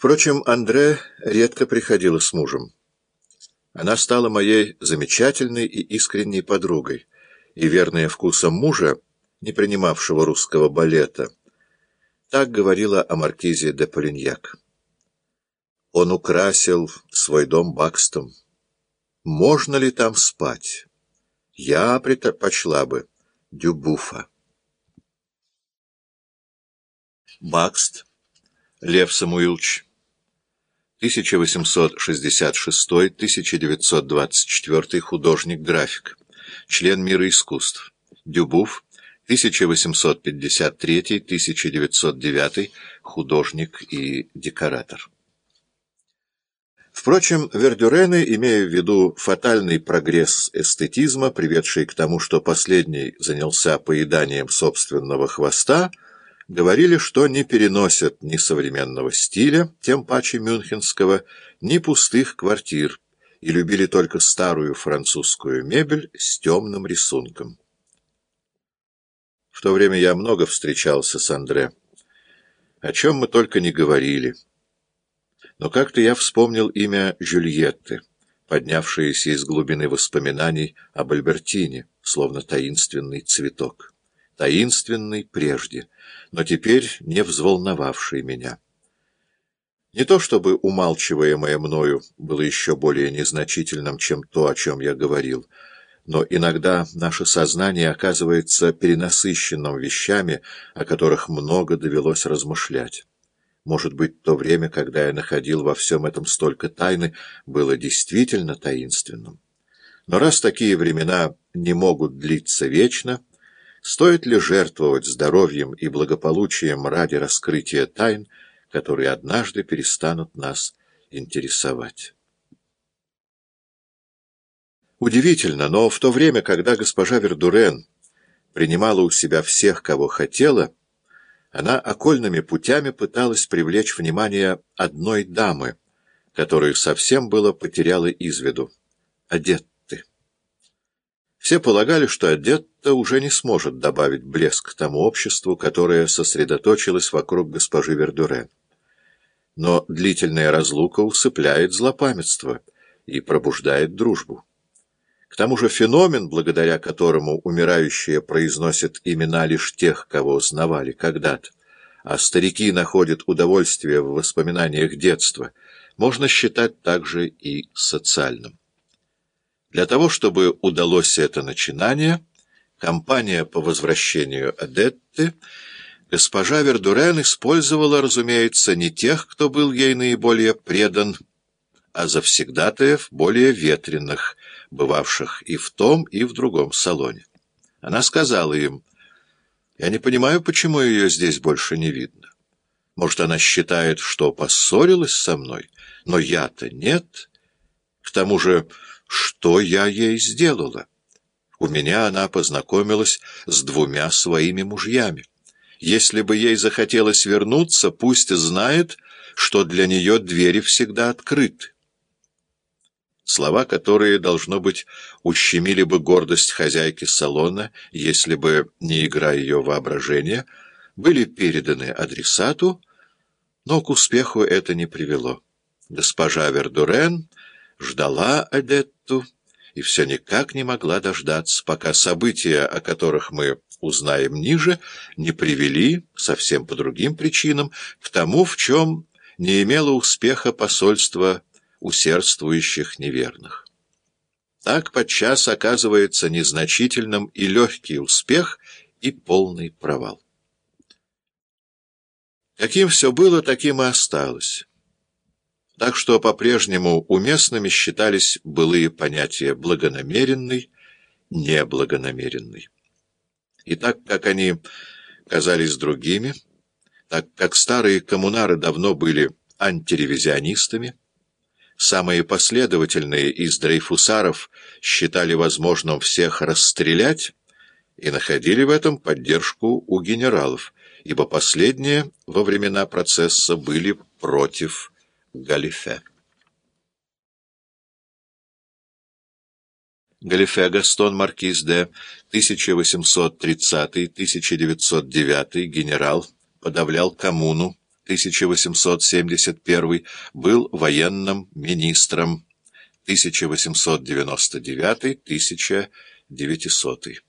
Впрочем, Андре редко приходила с мужем. Она стала моей замечательной и искренней подругой, и верная вкусом мужа, не принимавшего русского балета, так говорила о маркизе де Полиньяк. Он украсил свой дом бакстом. Можно ли там спать? Я предпочла бы дюбуфа. Бакст, Лев Самуилович, 1866-1924 художник-график, член мира искусств. Дюбуф, 1853-1909 художник и декоратор. Впрочем, Вердюрены, имея в виду фатальный прогресс эстетизма, приведший к тому, что последний занялся поеданием собственного хвоста, говорили, что не переносят ни современного стиля, тем паче мюнхенского, ни пустых квартир, и любили только старую французскую мебель с темным рисунком. В то время я много встречался с Андре. О чем мы только не говорили. Но как-то я вспомнил имя Жюльетты, поднявшееся из глубины воспоминаний об Альбертине, словно таинственный цветок таинственный прежде, но теперь не взволновавший меня. Не то чтобы умалчиваемое мною было еще более незначительным, чем то, о чем я говорил, но иногда наше сознание оказывается перенасыщенным вещами, о которых много довелось размышлять. Может быть, то время, когда я находил во всем этом столько тайны, было действительно таинственным. Но раз такие времена не могут длиться вечно, Стоит ли жертвовать здоровьем и благополучием ради раскрытия тайн, которые однажды перестанут нас интересовать? Удивительно, но в то время, когда госпожа Вердурен принимала у себя всех, кого хотела, она окольными путями пыталась привлечь внимание одной дамы, которую совсем было потеряла из виду — одет. Все полагали, что Адетта уже не сможет добавить блеск тому обществу, которое сосредоточилось вокруг госпожи Вердурен. Но длительная разлука усыпляет злопамятство и пробуждает дружбу. К тому же феномен, благодаря которому умирающие произносят имена лишь тех, кого узнавали когда-то, а старики находят удовольствие в воспоминаниях детства, можно считать также и социальным. Для того, чтобы удалось это начинание, компания по возвращению Адетты, госпожа Вердурен использовала, разумеется, не тех, кто был ей наиболее предан, а завсегдатаев более ветреных, бывавших и в том, и в другом салоне. Она сказала им, «Я не понимаю, почему ее здесь больше не видно. Может, она считает, что поссорилась со мной, но я-то нет. К тому же...» что я ей сделала. У меня она познакомилась с двумя своими мужьями. Если бы ей захотелось вернуться, пусть знает, что для нее двери всегда открыты. Слова, которые, должно быть, ущемили бы гордость хозяйки салона, если бы не игра ее воображения, были переданы адресату, но к успеху это не привело. Госпожа Вердурен ждала Адетту и все никак не могла дождаться, пока события, о которых мы узнаем ниже, не привели, совсем по другим причинам, к тому, в чем не имело успеха посольство усердствующих неверных. Так подчас оказывается незначительным и легкий успех, и полный провал. Каким все было, таким и осталось так что по-прежнему уместными считались былые понятия «благонамеренный», «неблагонамеренный». И так как они казались другими, так как старые коммунары давно были антиревизионистами, самые последовательные из дрейфусаров считали возможным всех расстрелять и находили в этом поддержку у генералов, ибо последние во времена процесса были против Галифе. Галифе Гастон Маркиз де 1830-1909 генерал подавлял коммуну 1871 был военным министром 1899-1900.